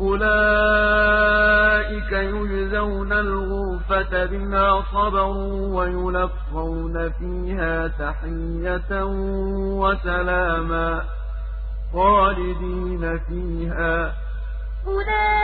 أُولَٰئِكَ يُجْزَوْنَ الْغُرْفَةَ بِمَا صَبَرُوا وَيُلَقَّوْنَ فِيهَا تَحِيَّةً وَسَلَامًا خَالِدِينَ فِيهَا ۚ. أُولَٰئِكَ